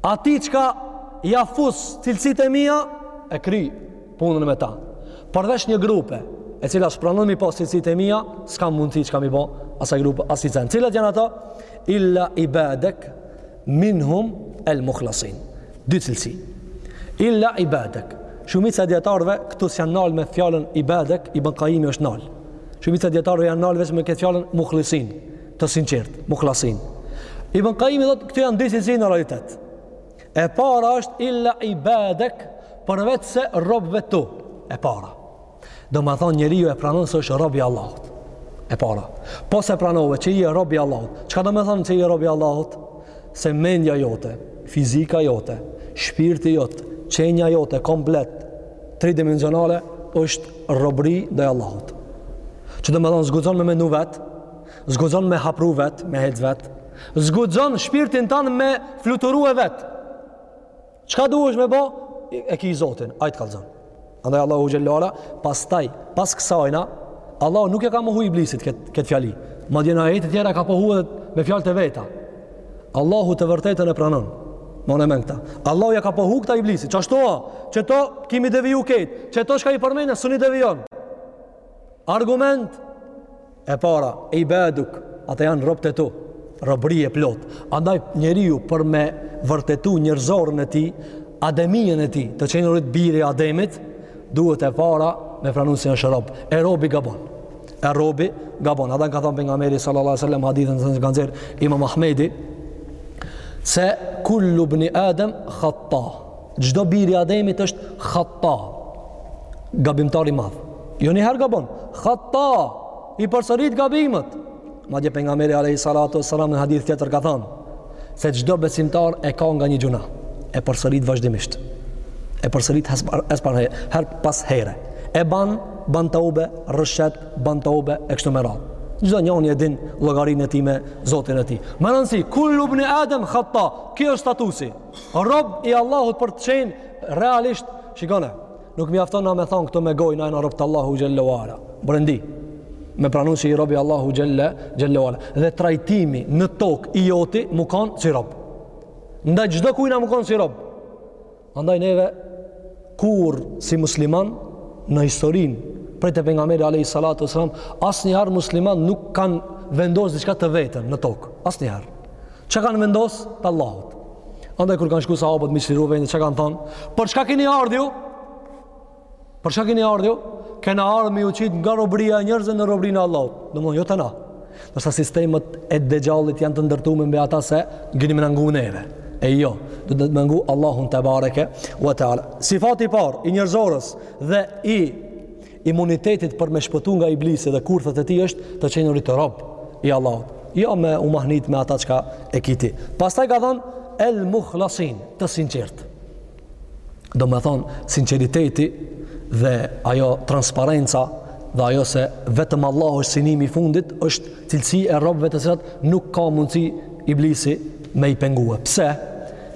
Atij çka ja fus cilësitë e mija, e kry punën me ta. Përveç një grupe, e cila s'pranon mi pas cilësitë e mija, s'ka mundësi çka mi bo asaj grupe asnji sen. Cilat janë ato? Illa ibadek minhum el mukhlasin. Dy cilësi. Illa ibadek. Shumica e dijetarëve këtu s'janë nal me fjalën ibadek, Ibn Kajimi është nal. Shumica e dijetarëve janë nal veç me këtë fjalën mukhlasin. të sinqertë, mukhlasin. Ibn Kajimi thotë këto janë dy cilësi në realitet. E para është illa ibadek përveç se robëve tu. E para. Do më thonë njeriu e pranon se është rob i Allahut. E para. Po se pranove që je rob i Allahut. Çka do më thonë se je rob i Allahut? Se mendja jote, fizika jote, shpirti jot, qenia jote komplet tridimensionale është robëri ndaj Allahut. Që do më thonë s'guxon me menu vetë, S'guxon me hapru vet, me hec vet. S'guxon shpirtin tan me fluturue vet. Çka duhesh me bë? E ki Zotin, ai të kallzon. Andaj Allahu xhelle ue ala, pastaj pas kësajna, Allahu nuk ja ka mohu Iblisit kët kët fjali. Madje në ajete të tjera ka pohu edhe me fjalë të veta. Allahu të vërtetën e pranon. Mane n'mend këta. Allahu ja ka pohu këta Iblisit. Qashtu o, qeto ki mi deviju krejt. Qeto çka i përmende s'un i devijon. Argument e para, ibaduk, ata janë robt e tu, robëri e plotë. Andaj njeriu për me vërtetu njerëzoren e tij, ademijen e tij, të qenurit bir i Ademit, duhet e para me pranu se është rob. E robi gabon. E robi gabon. Ata na ka thonë pejgamberi sallallahu alejhi sallam hadithin cilin e ka nxjerrë imam Ahmedi, se kullu bni Adem khatta. Çdo bir i Ademit është khata. Gabimtar i madh. Jo një herë gabon. Khata i përsërit gabimet. Madje pejgamberi alayhi salatu wasallam në hadith tjetër ka thënë se çdo besimtar e ka nga një gjynah, e përsërit vazhdimisht. E përsërit her pas here. E ban ban taube, rrshet, ban taube e kështu me radhë. Çdo njëri e din llogarinë e tij me Zotin e tij. Me rëndësi, kullu bni Adem khata. Kjo është statusi. Rob i Allahut për të qenë realisht, shikone, nuk mjafton na me thonë këto me gojë, na jena robt e Allahut xhelle ue ala, brendi, me pranu që je rob i Allahut xhelle, xhelle ue ala, dhe trajtimi në tokë i joti mu kanë si rob. Ndaj çdo kujna mu kanë si rob. Andaj neve, kur si musliman, në historinë, prej te pejgamberi alejhi salatu uesselam, asnjëherë muslimanët nuk kanë vendosë diçka të veten në tokë, asnjëherë. Çka kanë vendos të Allahut. Andaj kur kanë shku sahabët me çliru vendin, çka kanë thon? Për çka keni ardh? Për çka keni ardh? Kena ardh me ju qit nga robëria e njerëzve në robërinë e Allahut. Domthon jo te na. Ndërsa sistemat e dexhallit janë të ndërtume mbi atë se ke me na ngu neve. E jo, do me ngu Allahun tebareke ue teala. Sifati i parë i njerëzores dhe i imunitetit për me shpëtu nga iblisi dhe kurthet e tij është të qenurit rob i Allahut jo me u mahnit me ata çka e ki ti pastaj ka thonë el muhlasin të sinqertë domethonë sinqeriteti dhe ajo transparenca dhe ajo se vetëm Allahu është synimi i fundit është cilësi e robëve të cilat nuk ka mundësi iblisi me i pengu pse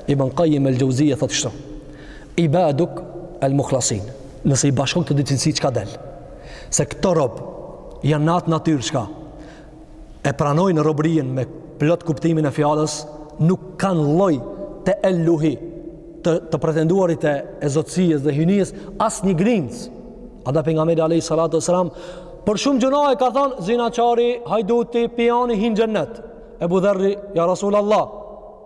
ibn kajim el xheuzije thotë kështu ibaduk el muhlasin Nëse i bashkon këto dy cilësi çka del? Se këto rob janë në atë natyrë çka e pranojnë robërinë me plot kuptimin e fjalës, nuk kanë lloj te uluhijet, të pretenduarit e, e zotësisë dhe hyjnisë, asnjë grimcë. Andaj pejgamberi alejhi salatu ue selam, për shumë gjunahe ka thonë, zinaqari, hajduti, pijani, hin xhennet. Ebu Dherri, ja Rasul Allah,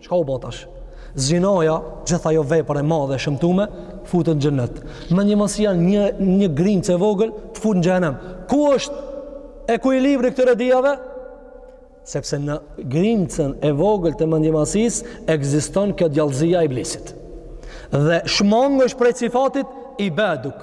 Çka u bo tash? Zinaja, gjithë ajo vepër e madhe e shëmtume, fut në xhennet. Mendjemadhësia një një grimcë e vogël të fut në xhehenem. Ku është ekuilibri i këtyre dyjave? Sepse në grimcën e vogël të mendjemadhësisë ekziston kjo djallëzia e iblisit. Dhe shmangesh prej sifatit ibaduk,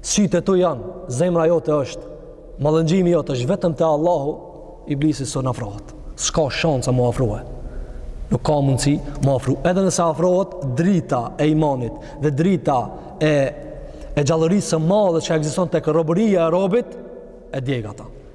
Sytë e tu janë, zemra jote është, mallëngjimi jot është vetëm te Allahu, iblisi s'un afrohet. S'ka shansa m'u afru. Nuk ka mundësi m'u afru. Edhe nëse afrohet, drita e imanit dhe drita e, e gjallërisë së madhe që ekziston tek robëria e robit, e djeg atë.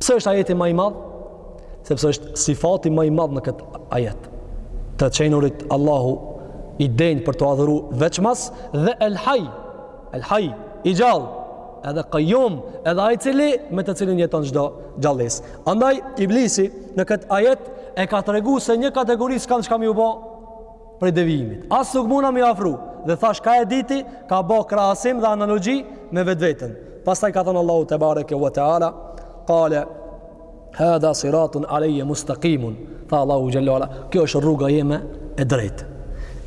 Pse është ajeti ma i madh? Sepse është sifati ma i madh në këtë ajet. Të qenurit Allahu i denjë për t'u adhuru veçmas dhe el haj, el haj, i gjallë, edhe kajum, edhe ai i cili me të cilin jeton çdo gjallesë. Andaj, iblisi në këtë ajet e ka tregu se një kategori s'kam çka m'ju bo prej devijimit. As nuk muna m'iu afru. Dhe thash ka e diti, ka bo krahasim dhe analogji me vetveten. Pastaj ka thonë Allahu tebareke ue teala, kale, hadha siratun aleje mustakimun, tha Allahu xhelle ue ala, kjo është rruga jeme e drejtë.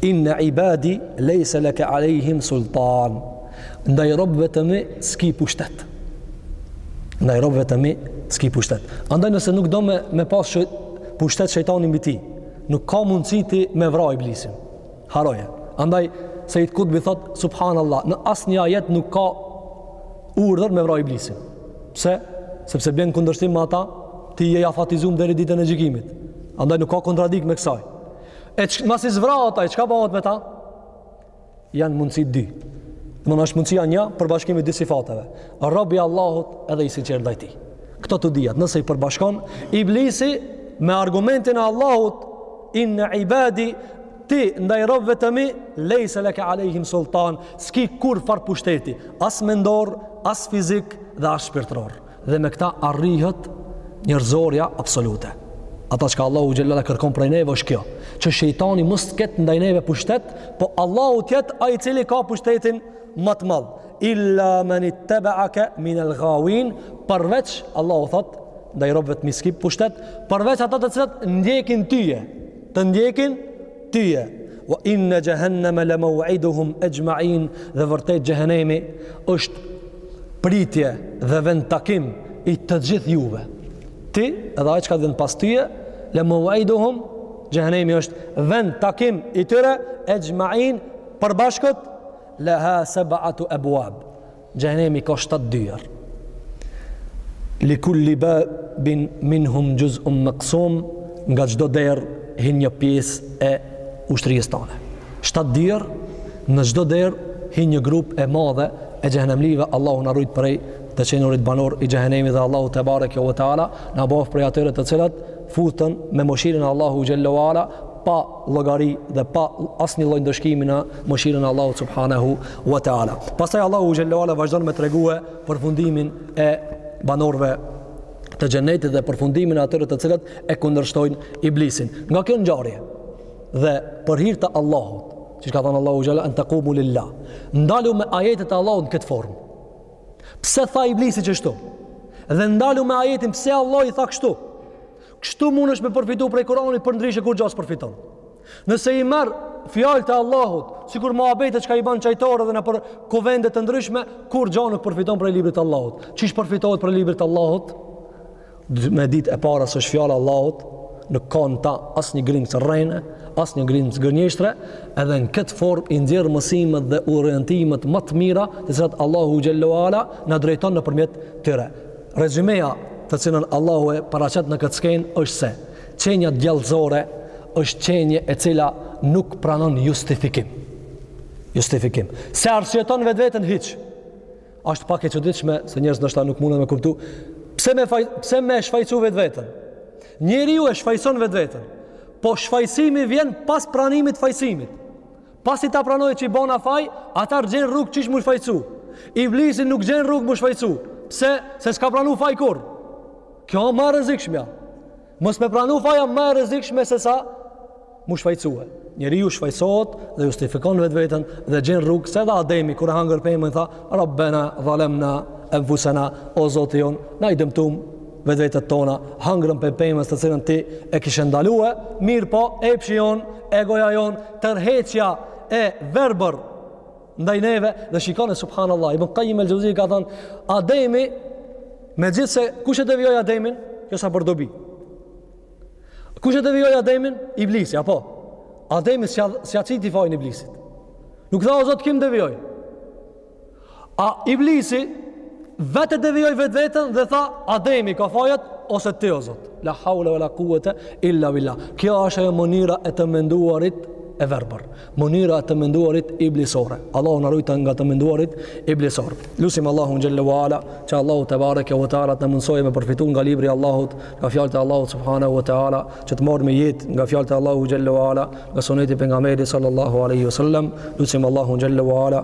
Inna ibadi lejse leke alejhim sultan, ndaj robëve të mi s'ki pushtet. Ndaj robëve të mi s'ki pushtet. Andaj nëse nuk do me, me pas shë, pushtet shejtani mbi ti, Nuk ka mundësi ti me vra iblisin. Haroje. Andaj, Sejid Kutbi thot, subhanallah, në asnjë ajet nuk ka urdhër me vra iblisin. Pse? Sepse bjen n'kundërshtim me ata, ti je i afatizum deri ditën e gjykimit. Andaj nuk ka kontradik me kësaj. E që, masi s'vra ata, e çka bahet me ta? Janë mundësi dy. Mënyra është mundësia një, përbashkimi dy sifateve. Robi i Allahut edhe i sinqertë ndaj tij. Këto të dyjat, nëse i përbashkon, iblisi me argumentin e Allahut, inne ibadi, ti ndaj robëve të mi, lejse leke alejhim sultan, s'ki kurrfarë pushteti, as mendor, as fizik dhe as shpirtëror. Dhe me këta arrihet njerëzorja absolute. Ata çka Allahu xhelle ala kërkom prej neve është kjo, që shejtani mos të ketë ndaj neve pushtet, po Allahu t'jetë ai i cili ka pushtetin më të madh. Illa menittebeake minel gawin, përveç, Allahu thot, ndaj robëve të mi s'ki pushtet, përveç ata të cilët ndjekin tyje, të ndjekin Tyje, wa inna jahannama la maw'iduhum ajma'in, dhe vërtet xhehenemi është pritje dhe vendtakim i të gjithë juve. Ti edhe ai çka vjen pas tyje, la maw'iduhum xhehenemi është vendtakim i tyre ajma'in përbashkët laha sab'atu abwab. Xhehenemi ka shtatë dyer. Li kulli babin minhum xhuz'un maksum, nga çdo derë hin një pjesë e ushtrisë tane. Shtatë dyer, në çdo derë hin një grup e madhe e xhehenemlive, Allahu na rujt prej të qenurit banor i xhehenemit dhe Allahu tebareke ve teala, na boftë prej atyre të cilët futën me mëshirën e Allahut xhelle ve ala, pa llogari dhe pa asnjë lloj ndëshkimi në mëshirën e Allahut subhanahu wa taala. Pastaj Allahu xhelle ala vazhdon me tregue përfundimin e banorëve të xhenetit dhe përfundimin e atyre të cilët e kundërshtojnë iblisin. Nga kjo ngjarje dhe për hir të Allahut, siç ka thënë Allahu xhallahu an taqumu lillah. Ndalu me ajetet e Allahut në këtë formë. Pse tha iblisi çështu? Dhe ndalu me ajetin pse Allahu i tha kështu? Kështu mundesh ti me përfitu prej Kurani përndryshe kurgja s'përfiton. Nëse i merr fjalët e Allahut, sikur muhabete çka i banë n'çajtore dhe nëpër kuvende të ndryshme, kurgjo nuk përfiton prej librit t'Allahut. Qysh përfitohet prej librit t'Allahut? Me ditë e para se është fjala e Allahut, nuk ka në ta asnjë grimë rrene, asnjë grimë gënjeshtre, edhe në këtë formë i nxjerr mësimet dhe orientimet më të mira, të cilat Allahu xhelle ve ala na drejton nëpërmjet tyre. Rezymeja të cilën Allahu e paraqet në këtë skenë është se qenja djallëzore është qenje e cila nuk pranon justifikim. Justifikim. S'e arsyeton vetveten hiç. Asht pak e çuditshme se njerëzit ndoshta nuk munden me kuptu. Pse me, faj, pse me shfajsu vetveten? Njeriu e shfajson vetveten. Po shfajsimi vjen pas pranimit fajsimit. Pasi ta pranojë që i bon faj, atëherë gjen rrugë qysh m'u shfajsu. Iblisi nuk gjen rrugë m'u shfajsu. Pse? Se s'ka pranu faj kurrë. Kjo ma e rrezikshmja. Mos me pranu faj a ma e rrezikshme sesa m'u shfajsue. Njeriu shfajsohet dhe justifikon vetveten dhe gjen rrugë. Se dhe Ademi, kur e hangër pemën tha, Rabbena, dhalemna enfusena, o Zoti jonë, na i dëmtum vetvetet tona, hangrëm pej pemës të cilën ti e kishe ndalue, mirëpo epshi jonë, egoja jonë, tërheqja e verbër ndaj neve dhe shikone subhanallah. Ibn Qayyim al-Jawzi ka thënë, Ademi megjithëse kush e devijoi Ademin, kjo sa për dobi. Kush e devijoi Ademin? Iblisi, apo. Ademi s'ia s'ia qiti fajin iblisit. Nuk tha o Zot ky m'devijoi. A iblisi vetë devijoi vetveten dhe tha Ademi ka fajat ose ti o Zot. La haula wala quwata illa billah. Kjo është ajo mënyra e të menduarit e verbër. Mënyra e të menduarit iblisore. Allahu na ruajt nga të menduarit iblisor. Lusim Allahun xhallahu ala, që Allahu te bareke ve teala t'na mundësojë me përfitu nga libri i Allahut, nga fjalët e Allahut subhanahu ve teala, që të marrim ajet nga fjalët e Allahut xhallahu ala, nga suneti i pejgamberit sallallahu alaihi wasallam. Lusim Allahun xhallahu ala,